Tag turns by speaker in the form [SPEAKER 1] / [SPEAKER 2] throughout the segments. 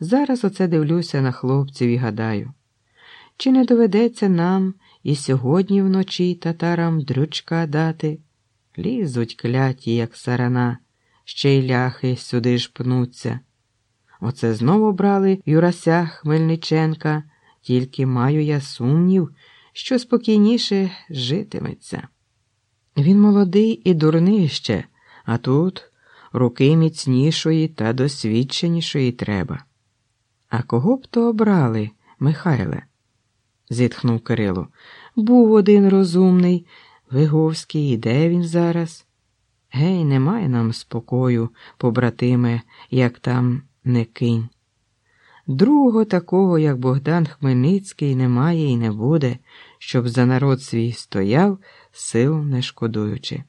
[SPEAKER 1] Зараз оце дивлюся на хлопців і гадаю, чи не доведеться нам і сьогодні вночі татарам дрючка дати? Лізуть кляті, як сарана, ще й ляхи сюди ж пнуться. Оце знову брали Юрася Хмельниченка, тільки маю я сумнів, що спокійніше житиметься. Він молодий і дурний ще, а тут руки міцнішої та досвідченішої треба. А кого б то обрали, Михайле? зітхнув Кирило. Був один розумний, Виговський, і де він зараз? Гей, немає нам спокою, побратиме, як там не кинь. Другого такого, як Богдан Хмельницький, немає і не буде, щоб за народ свій стояв, сил не шкодуючи.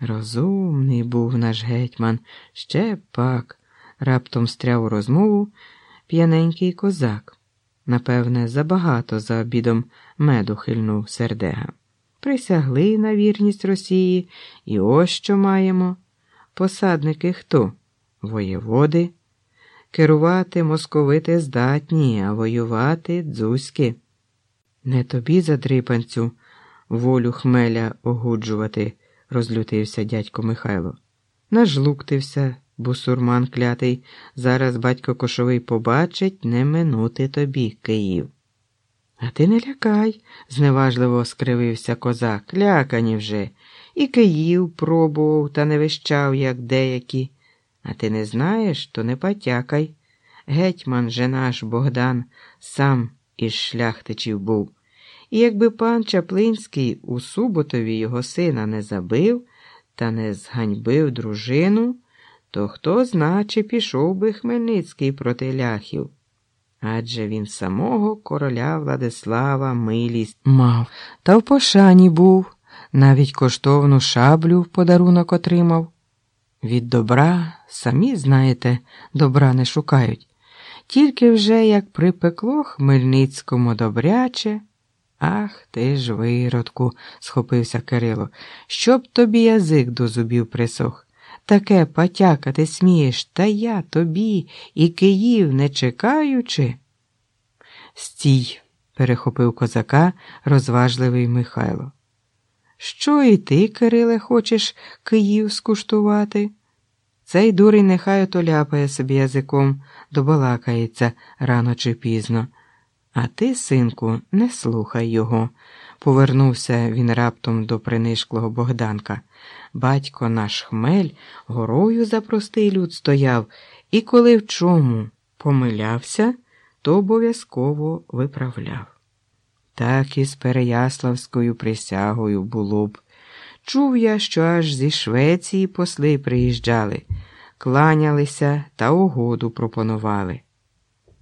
[SPEAKER 1] Розумний був наш гетьман, ще пак, раптом стряв у розмову п'яненький козак. Напевне, забагато за обідом меду хильнув сердега. Присягли на вірність Росії, і ось що маємо. Посадники хто? Воєводи. Керувати московити здатні, а воювати дзузьки. Не тобі, задрипанцю, волю хмеля огуджувати, розлютився дядько Михайло. Нажлуктився, бусурман клятий. Зараз батько кошовий побачить не минути тобі, Київ. А ти не лякай, зневажливо скривився козак. Лякані вже. І Київ пробував та не вищав, як деякі. А ти не знаєш, то не потякай. Гетьман же наш Богдан сам із шляхтичів був. І якби пан Чаплинський у Суботові його сина не забив та не зганьбив дружину, то хто зна, пішов би Хмельницький проти ляхів. Адже він самого короля Владислава милість мав, та в пошані був, навіть коштовну шаблю в подарунок отримав. Від добра, самі знаєте, добра не шукають. Тільки вже як припекло Хмельницькому добряче. Ах ти ж, виродку, схопився Кирило, щоб тобі язик до зубів присох. Таке потякати смієш, та я тобі і Київ не чекаючи. Стій, перехопив козака розважливий Михайло. Що і ти, Кириле, хочеш Київ скуштувати? Цей дурень нехай ото ляпає собі язиком, добалакається рано чи пізно. А ти, синку, не слухай його, повернувся він раптом до принишклого Богданка. Батько наш хмель горою за простий люд стояв, і коли в чому помилявся, то обов'язково виправляв. Так і з Переяславською присягою було б. Чув я, що аж зі Швеції посли приїжджали, кланялися та угоду пропонували.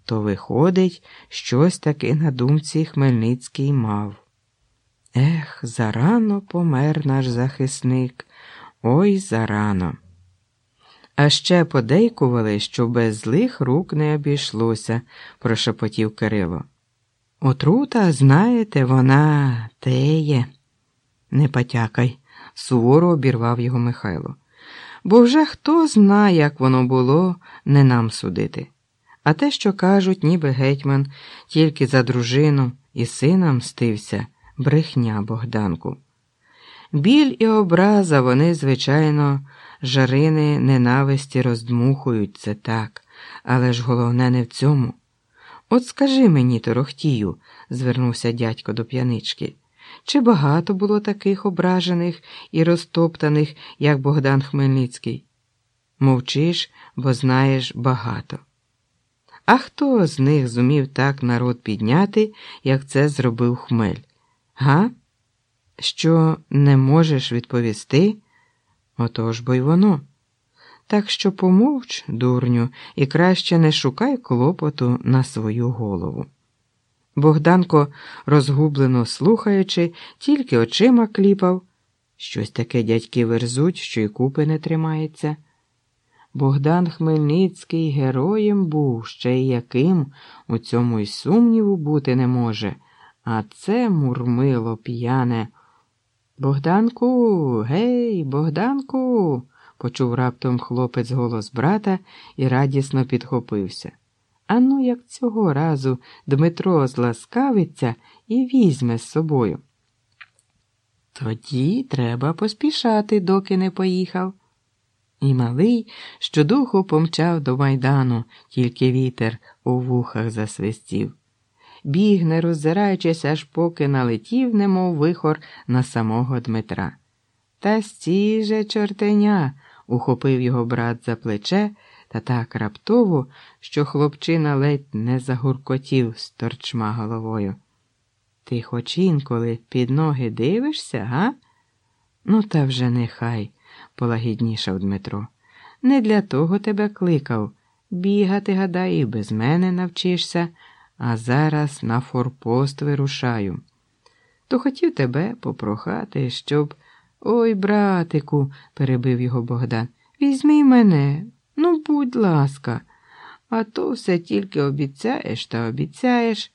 [SPEAKER 1] То, виходить, щось таки на думці Хмельницький мав. Ех, зарано помер наш захисник, ой зарано. А ще подейкували, що без злих рук не обійшлося, прошепотів Кирило. Отрута, знаєте, вона теє. Не потякай, суворо обірвав його Михайло. Бо вже хто знає, як воно було, не нам судити. А те, що кажуть, ніби гетьман, тільки за дружину і сина мстився, брехня Богданку. Біль і образа вони, звичайно, жарини ненависті роздмухують це так, але ж головне не в цьому. От скажи мені, торохтію, звернувся дядько до п'янички, чи багато було таких ображених і розтоптаних, як Богдан Хмельницький? Мовчиш, бо знаєш багато. А хто з них зумів так народ підняти, як це зробив хмель? Га? Що не можеш відповісти? Отож бо й воно. Так що помовч, дурню, і краще не шукай клопоту на свою голову. Богданко, розгублено слухаючи, тільки очима кліпав. Щось таке дядьки верзуть, що й купи не тримається. Богдан Хмельницький героєм був, ще й яким, у цьому й сумніву бути не може, а це мурмило п'яне. Богданку, гей, Богданку, почув раптом хлопець голос брата і радісно підхопився. Ану, як цього разу Дмитро зласкавиться і візьме з собою. Тоді треба поспішати, доки не поїхав. І малий щодуху помчав до майдану, тільки вітер у вухах засвистів. Біг, не роззираючись, аж поки налетів, немов вихор на самого Дмитра. Та стій же, чортеня, ухопив його брат за плече та так раптово, що хлопчина ледь не загуркотів з торчма головою. Ти хоч інколи під ноги дивишся, га? Ну, та вже нехай, полагіднішав Дмитро. Не для того тебе кликав. Бігати, гадай, і без мене навчишся, а зараз на форпост вирушаю. То хотів тебе попрохати, щоб. Ой, братику, перебив його Богдан, візьми мене, ну, будь ласка, а то все тільки обіцяєш та обіцяєш.